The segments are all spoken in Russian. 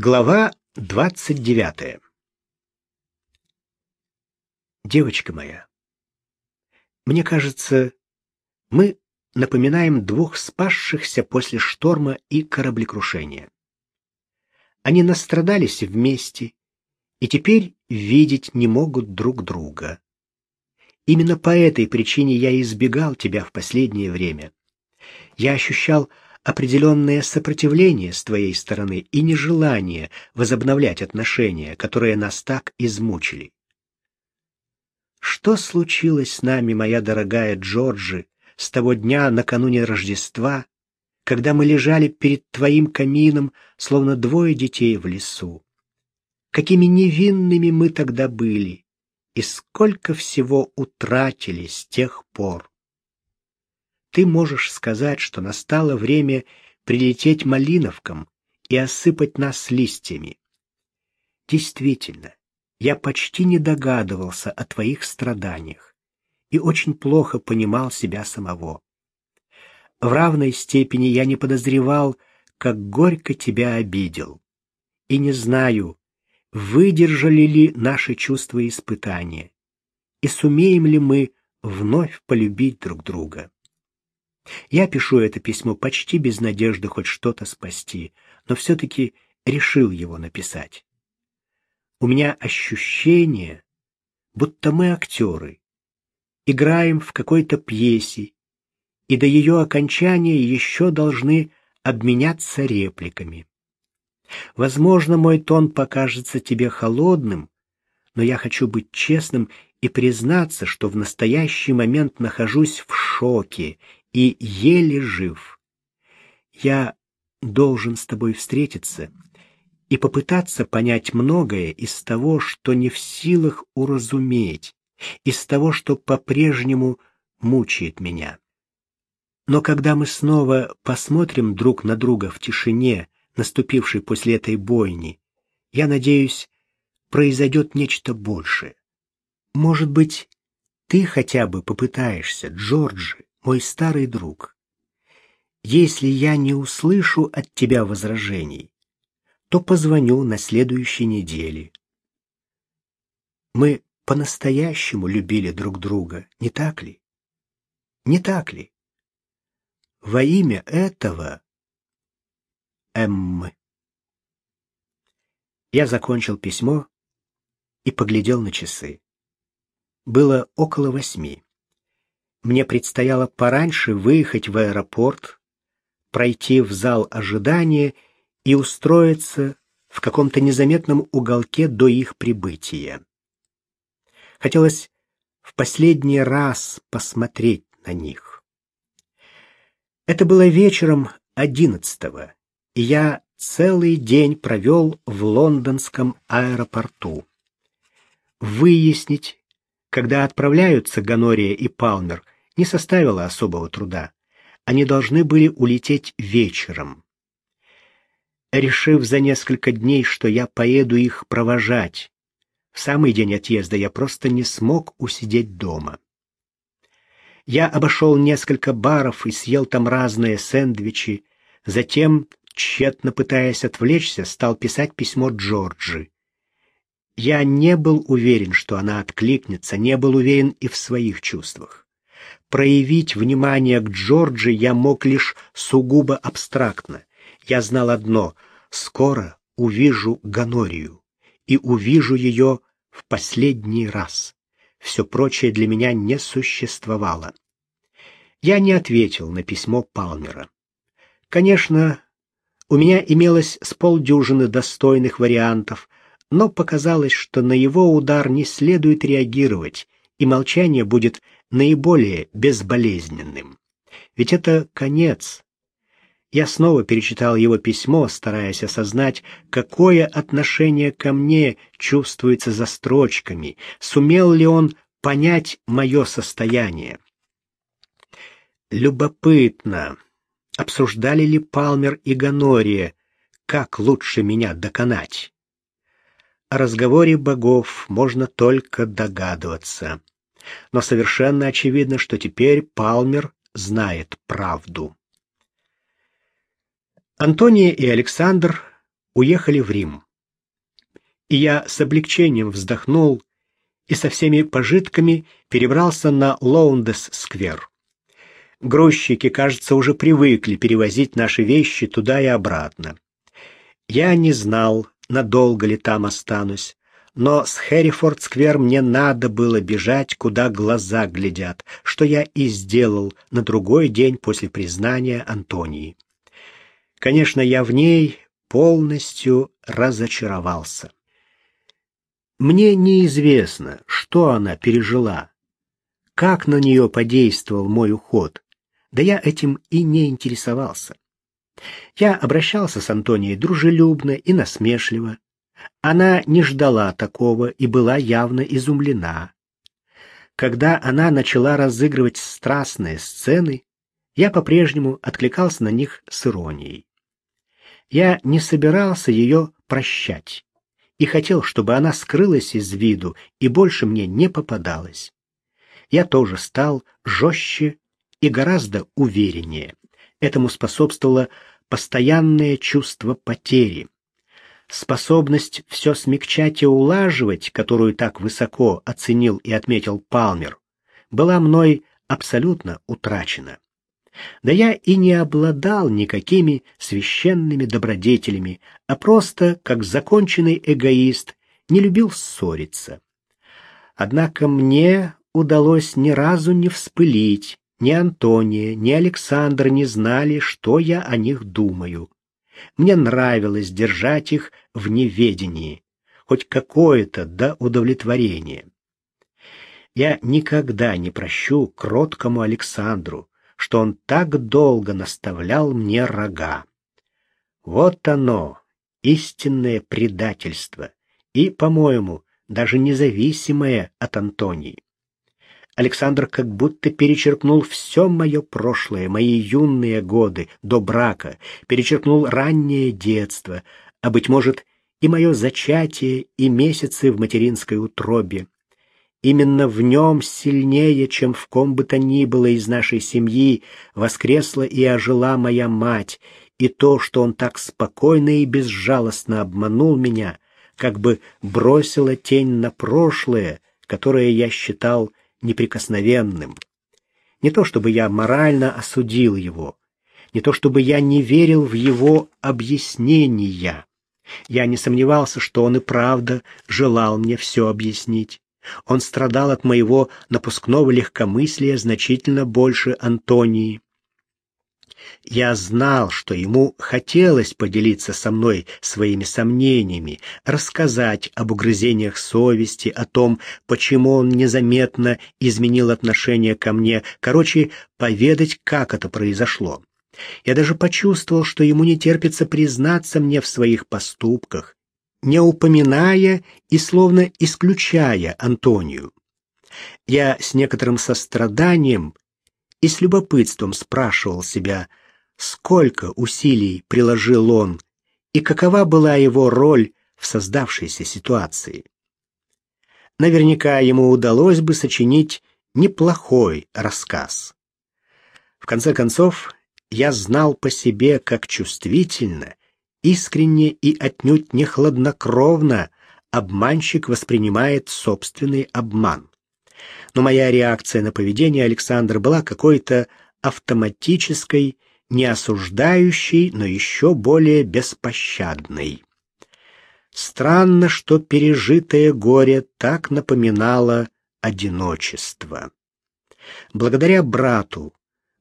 Глава двадцать девятая Девочка моя, мне кажется, мы напоминаем двух спасшихся после шторма и кораблекрушения. Они настрадались вместе и теперь видеть не могут друг друга. Именно по этой причине я избегал тебя в последнее время. Я ощущал определенное сопротивление с твоей стороны и нежелание возобновлять отношения, которые нас так измучили. Что случилось с нами, моя дорогая Джорджи, с того дня накануне Рождества, когда мы лежали перед твоим камином, словно двое детей в лесу? Какими невинными мы тогда были, и сколько всего утратили с тех пор ты можешь сказать, что настало время прилететь малиновкам и осыпать нас листьями. Действительно, я почти не догадывался о твоих страданиях и очень плохо понимал себя самого. В равной степени я не подозревал, как горько тебя обидел. И не знаю, выдержали ли наши чувства испытания, и сумеем ли мы вновь полюбить друг друга. Я пишу это письмо почти без надежды хоть что-то спасти, но все-таки решил его написать. У меня ощущение, будто мы актеры, играем в какой-то пьесе, и до ее окончания еще должны обменяться репликами. Возможно, мой тон покажется тебе холодным, но я хочу быть честным и признаться, что в настоящий момент нахожусь в шоке и еле жив. Я должен с тобой встретиться и попытаться понять многое из того, что не в силах уразуметь, из того, что по-прежнему мучает меня. Но когда мы снова посмотрим друг на друга в тишине, наступившей после этой бойни, я надеюсь, произойдет нечто большее. Может быть, ты хотя бы попытаешься, Джорджи, мой старый друг, если я не услышу от тебя возражений, то позвоню на следующей неделе. Мы по-настоящему любили друг друга, не так ли? Не так ли? Во имя этого Эммы. Я закончил письмо и поглядел на часы. Было около восьми мне предстояло пораньше выехать в аэропорт, пройти в зал ожидания и устроиться в каком-то незаметном уголке до их прибытия. Хотелось в последний раз посмотреть на них. Это было вечером одиннадцатого, и я целый день провел в лондонском аэропорту. Выяснить, когда отправляются Ганория и Палмер, не составило особого труда. Они должны были улететь вечером. Решив за несколько дней, что я поеду их провожать, в самый день отъезда я просто не смог усидеть дома. Я обошел несколько баров и съел там разные сэндвичи, затем, тщетно пытаясь отвлечься, стал писать письмо Джорджи. Я не был уверен, что она откликнется, не был уверен и в своих чувствах. Проявить внимание к Джорджи я мог лишь сугубо абстрактно. Я знал одно — скоро увижу Ганорию, и увижу ее в последний раз. Все прочее для меня не существовало. Я не ответил на письмо Палмера. Конечно, у меня имелось с полдюжины достойных вариантов, но показалось, что на его удар не следует реагировать, и молчание будет наиболее безболезненным. Ведь это конец. Я снова перечитал его письмо, стараясь осознать, какое отношение ко мне чувствуется за строчками, сумел ли он понять мое состояние. Любопытно, обсуждали ли Палмер и Ганория, как лучше меня доконать. О разговоре богов можно только догадываться. Но совершенно очевидно, что теперь Палмер знает правду. Антония и Александр уехали в Рим. И я с облегчением вздохнул и со всеми пожитками перебрался на Лоундес-сквер. Грузчики, кажется, уже привыкли перевозить наши вещи туда и обратно. Я не знал, надолго ли там останусь, но с Хэррифорд-сквер мне надо было бежать, куда глаза глядят, что я и сделал на другой день после признания Антонии. Конечно, я в ней полностью разочаровался. Мне неизвестно, что она пережила, как на нее подействовал мой уход, да я этим и не интересовался. Я обращался с Антонией дружелюбно и насмешливо. Она не ждала такого и была явно изумлена. Когда она начала разыгрывать страстные сцены, я по-прежнему откликался на них с иронией. Я не собирался ее прощать и хотел, чтобы она скрылась из виду и больше мне не попадалась. Я тоже стал жестче и гораздо увереннее. Этому способствовало постоянное чувство потери. Способность все смягчать и улаживать, которую так высоко оценил и отметил Палмер, была мной абсолютно утрачена. Да я и не обладал никакими священными добродетелями, а просто, как законченный эгоист, не любил ссориться. Однако мне удалось ни разу не вспылить, ни Антония, ни Александр не знали, что я о них думаю. Мне нравилось держать их в неведении, хоть какое-то до удовлетворения. Я никогда не прощу кроткому Александру, что он так долго наставлял мне рога. Вот оно, истинное предательство, и, по-моему, даже независимое от Антонии. Александр как будто перечеркнул все мое прошлое, мои юные годы до брака, перечеркнул раннее детство, а, быть может, и мое зачатие, и месяцы в материнской утробе. Именно в нем сильнее, чем в ком бы то ни было из нашей семьи, воскресла и ожила моя мать, и то, что он так спокойно и безжалостно обманул меня, как бы бросило тень на прошлое, которое я считал неприкосновенным. Не то чтобы я морально осудил его, не то чтобы я не верил в его объяснения. Я не сомневался, что он и правда желал мне все объяснить. Он страдал от моего напускного легкомыслия значительно больше Антонии. Я знал, что ему хотелось поделиться со мной своими сомнениями, рассказать об угрызениях совести, о том, почему он незаметно изменил отношение ко мне, короче, поведать, как это произошло. Я даже почувствовал, что ему не терпится признаться мне в своих поступках, не упоминая и словно исключая Антонию. Я с некоторым состраданием и с любопытством спрашивал себя, сколько усилий приложил он и какова была его роль в создавшейся ситуации. Наверняка ему удалось бы сочинить неплохой рассказ. В конце концов, я знал по себе, как чувствительно, искренне и отнюдь не хладнокровно обманщик воспринимает собственный обман. Но моя реакция на поведение Александра была какой-то автоматической не осуждающей, но еще более беспощадной. Странно, что пережитое горе так напоминало одиночество. Благодаря брату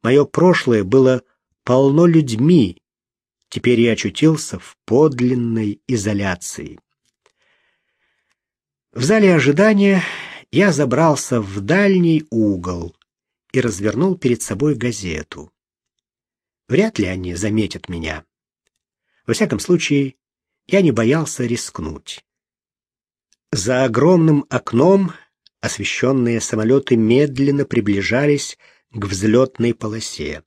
мое прошлое было полно людьми, теперь я очутился в подлинной изоляции. В зале ожидания я забрался в дальний угол и развернул перед собой газету. Вряд ли они заметят меня. Во всяком случае, я не боялся рискнуть. За огромным окном освещенные самолеты медленно приближались к взлетной полосе.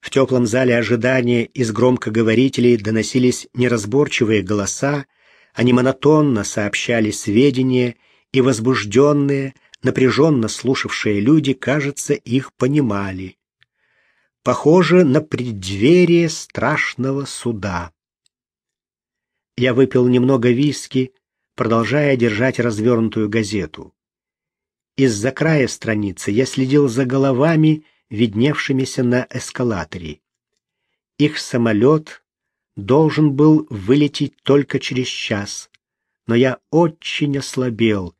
В теплом зале ожидания из громкоговорителей доносились неразборчивые голоса, они монотонно сообщали сведения, и возбужденные, напряженно слушавшие люди, кажется, их понимали похоже на преддверие страшного суда. Я выпил немного виски, продолжая держать развернутую газету. Из-за края страницы я следил за головами, видневшимися на эскалаторе. Их самолет должен был вылететь только через час, но я очень ослабел,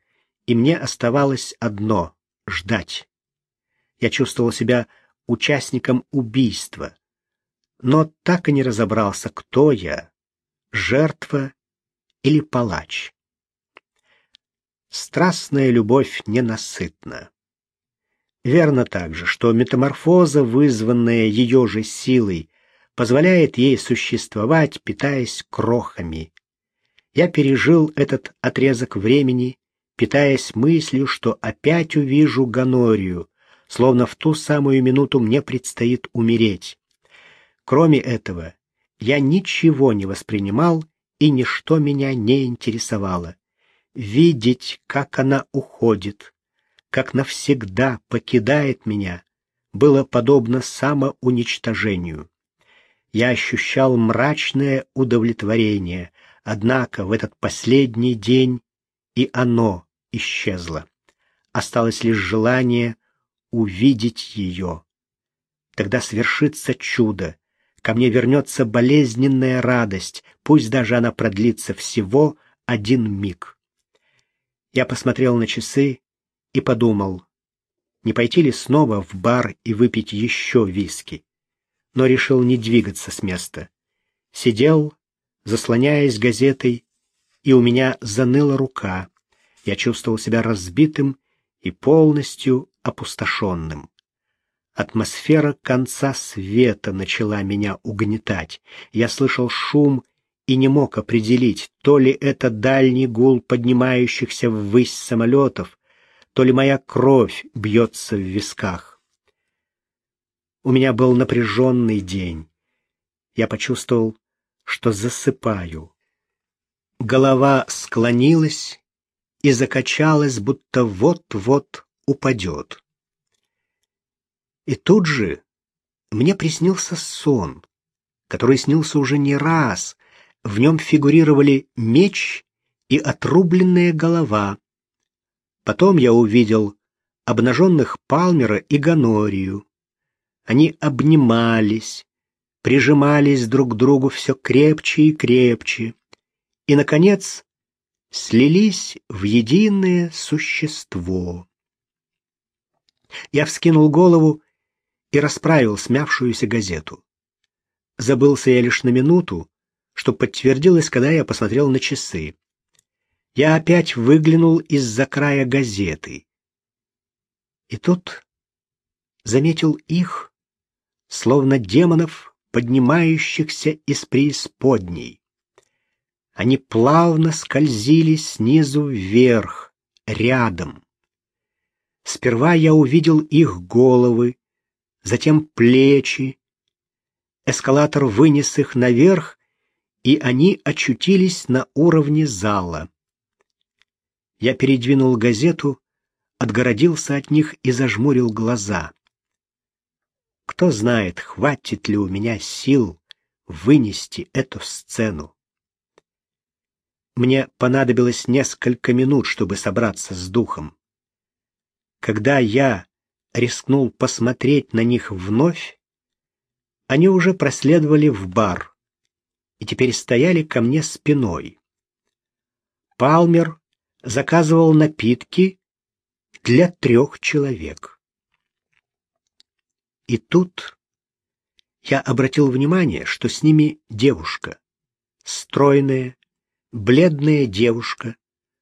и мне оставалось одно — ждать. Я чувствовал себя участником убийства, но так и не разобрался, кто я — жертва или палач. Страстная любовь ненасытна. Верно также, что метаморфоза, вызванная ее же силой, позволяет ей существовать, питаясь крохами. Я пережил этот отрезок времени, питаясь мыслью, что опять увижу Ганорию, словно в ту самую минуту мне предстоит умереть. Кроме этого, я ничего не воспринимал, и ничто меня не интересовало. Видеть, как она уходит, как навсегда покидает меня, было подобно самоуничтожению. Я ощущал мрачное удовлетворение, однако в этот последний день и оно исчезло. Осталось лишь желание увидеть ее. Тогда свершится чудо, ко мне вернется болезненная радость, пусть даже она продлится всего один миг. Я посмотрел на часы и подумал, не пойти ли снова в бар и выпить еще виски но решил не двигаться с места. Сидел, заслоняясь газетой, и у меня заныла рука. Я чувствовал себя разбитым и полностью опустошенным. Атмосфера конца света начала меня угнетать. Я слышал шум и не мог определить, то ли это дальний гул поднимающихся ввысь самолетов, то ли моя кровь бьется в висках. У меня был напряженный день. Я почувствовал, что засыпаю. Голова склонилась и закачалась, будто вот-вот упадет. И тут же мне приснился сон, который снился уже не раз. В нем фигурировали меч и отрубленная голова. Потом я увидел обнаженных Палмера и Ганорию. Они обнимались, прижимались друг к другу все крепче и крепче, и, наконец, слились в единое существо. Я вскинул голову и расправил смявшуюся газету. Забылся я лишь на минуту, что подтвердилось, когда я посмотрел на часы. Я опять выглянул из-за края газеты. И тут заметил их, словно демонов, поднимающихся из преисподней. Они плавно скользили снизу вверх, рядом. Сперва я увидел их головы, затем плечи. Эскалатор вынес их наверх, и они очутились на уровне зала. Я передвинул газету, отгородился от них и зажмурил глаза. Кто знает, хватит ли у меня сил вынести эту сцену. Мне понадобилось несколько минут, чтобы собраться с духом. Когда я рискнул посмотреть на них вновь, они уже проследовали в бар и теперь стояли ко мне спиной. Палмер заказывал напитки для трех человек. И тут я обратил внимание, что с ними девушка, стройная, бледная девушка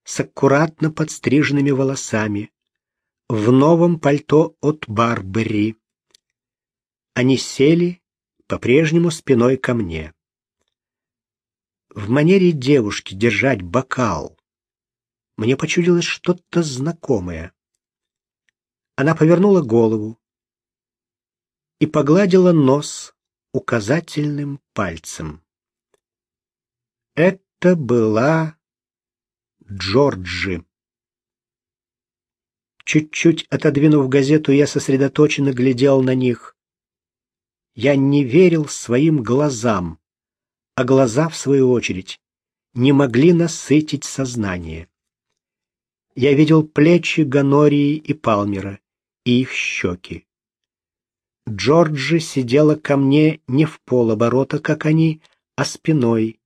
с аккуратно подстриженными волосами, в новом пальто от Барбери. Они сели по-прежнему спиной ко мне. В манере девушки держать бокал мне почудилось что-то знакомое. Она повернула голову, и погладила нос указательным пальцем. Это была Джорджи. Чуть-чуть отодвинув газету, я сосредоточенно глядел на них. Я не верил своим глазам, а глаза, в свою очередь, не могли насытить сознание. Я видел плечи Ганории и Палмера и их щеки. Джорджи сидела ко мне не в полоборота, как они, а спиной,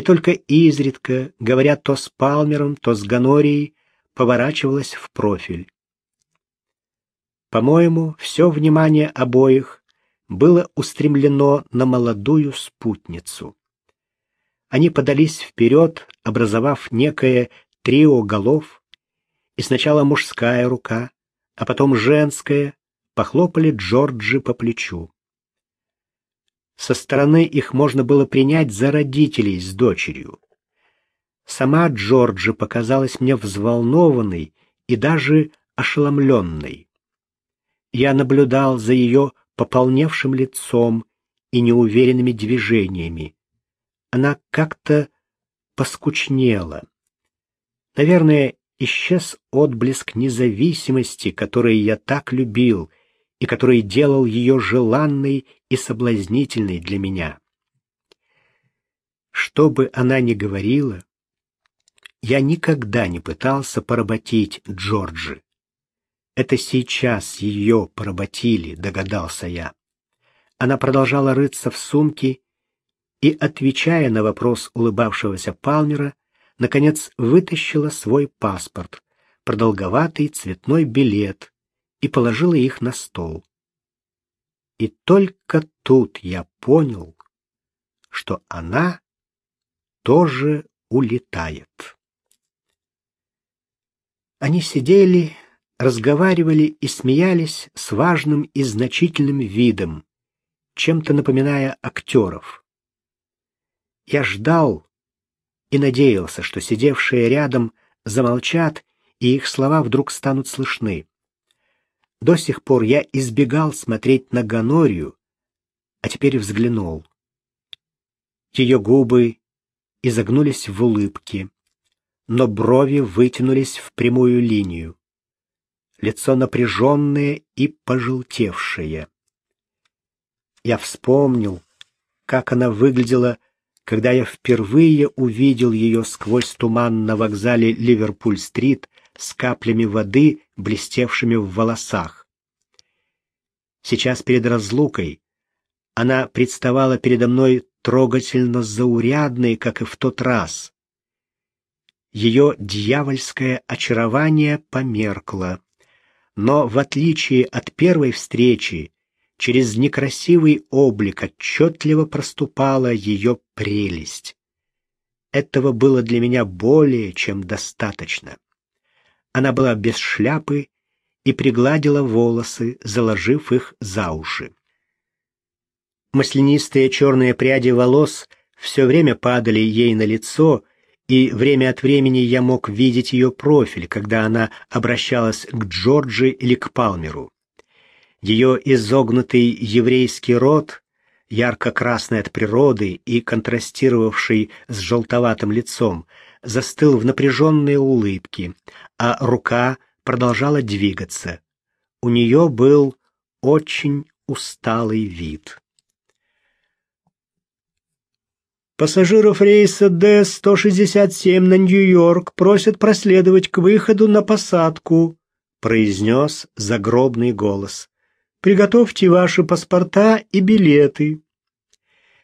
и только изредка, говоря то с Палмером, то с Ганорией, поворачивалась в профиль. По-моему, все внимание обоих было устремлено на молодую спутницу. Они подались вперед, образовав некое трио голов, и сначала мужская рука, а потом женская, похлопали Джорджи по плечу. Со стороны их можно было принять за родителей с дочерью. Сама Джорджи показалась мне взволнованной и даже ошеломленной. Я наблюдал за ее пополневшим лицом и неуверенными движениями. Она как-то поскучнела. Наверное, исчез отблеск независимости, который я так любил и который делал ее желанной и соблазнительной для меня. Что бы она ни говорила, я никогда не пытался поработить Джорджи. Это сейчас ее поработили, догадался я. Она продолжала рыться в сумке и, отвечая на вопрос улыбавшегося Палмера, наконец вытащила свой паспорт, продолговатый цветной билет и положила их на стол. И только тут я понял, что она тоже улетает. Они сидели, разговаривали и смеялись с важным и значительным видом, чем-то напоминая актеров. Я ждал, и надеялся, что сидевшие рядом замолчат, и их слова вдруг станут слышны. До сих пор я избегал смотреть на Ганорию, а теперь взглянул. Ее губы изогнулись в улыбке, но брови вытянулись в прямую линию. Лицо напряженное и пожелтевшее. Я вспомнил, как она выглядела когда я впервые увидел ее сквозь туман на вокзале Ливерпуль-стрит с каплями воды, блестевшими в волосах. Сейчас перед разлукой она представала передо мной трогательно заурядной, как и в тот раз. Ее дьявольское очарование померкло, но в отличие от первой встречи, через некрасивый облик отчетливо проступала ее прелесть. Этого было для меня более чем достаточно. Она была без шляпы и пригладила волосы, заложив их за уши. Маслянистые черные пряди волос все время падали ей на лицо, и время от времени я мог видеть ее профиль, когда она обращалась к Джорджи или к Палмеру. Ее изогнутый еврейский рот, ярко-красный от природы и контрастировавший с желтоватым лицом, застыл в напряженной улыбке, а рука продолжала двигаться. У нее был очень усталый вид. Пассажиров рейса Д-167 на Нью-Йорк просят проследовать к выходу на посадку, произнес загробный голос. Приготовьте ваши паспорта и билеты.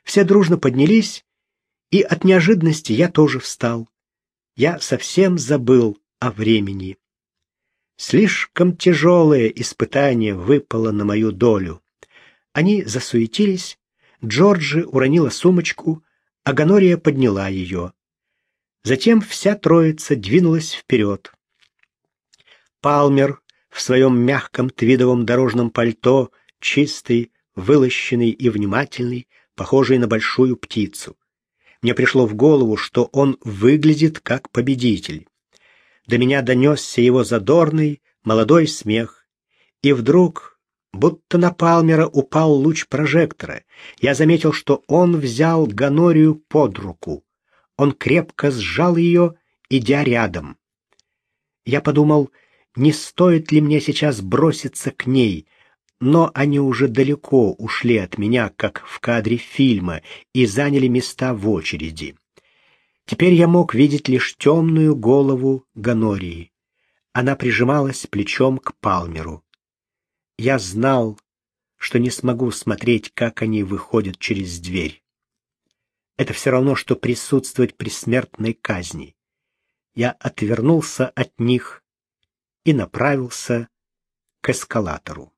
Все дружно поднялись, и от неожиданности я тоже встал. Я совсем забыл о времени. Слишком тяжелое испытание выпало на мою долю. Они засуетились, Джорджи уронила сумочку, а Ганория подняла ее. Затем вся троица двинулась вперед. Палмер в своем мягком твидовом дорожном пальто, чистый, вылощенный и внимательный, похожий на большую птицу. Мне пришло в голову, что он выглядит как победитель. До меня донесся его задорный, молодой смех. И вдруг, будто на Палмера упал луч прожектора, я заметил, что он взял Ганорию под руку. Он крепко сжал ее, идя рядом. Я подумал, не стоит ли мне сейчас броситься к ней, но они уже далеко ушли от меня, как в кадре фильма, и заняли места в очереди. Теперь я мог видеть лишь темную голову Ганории. Она прижималась плечом к Палмеру. Я знал, что не смогу смотреть, как они выходят через дверь. Это все равно, что присутствовать при смертной казни. Я отвернулся от них и направился к эскалатору.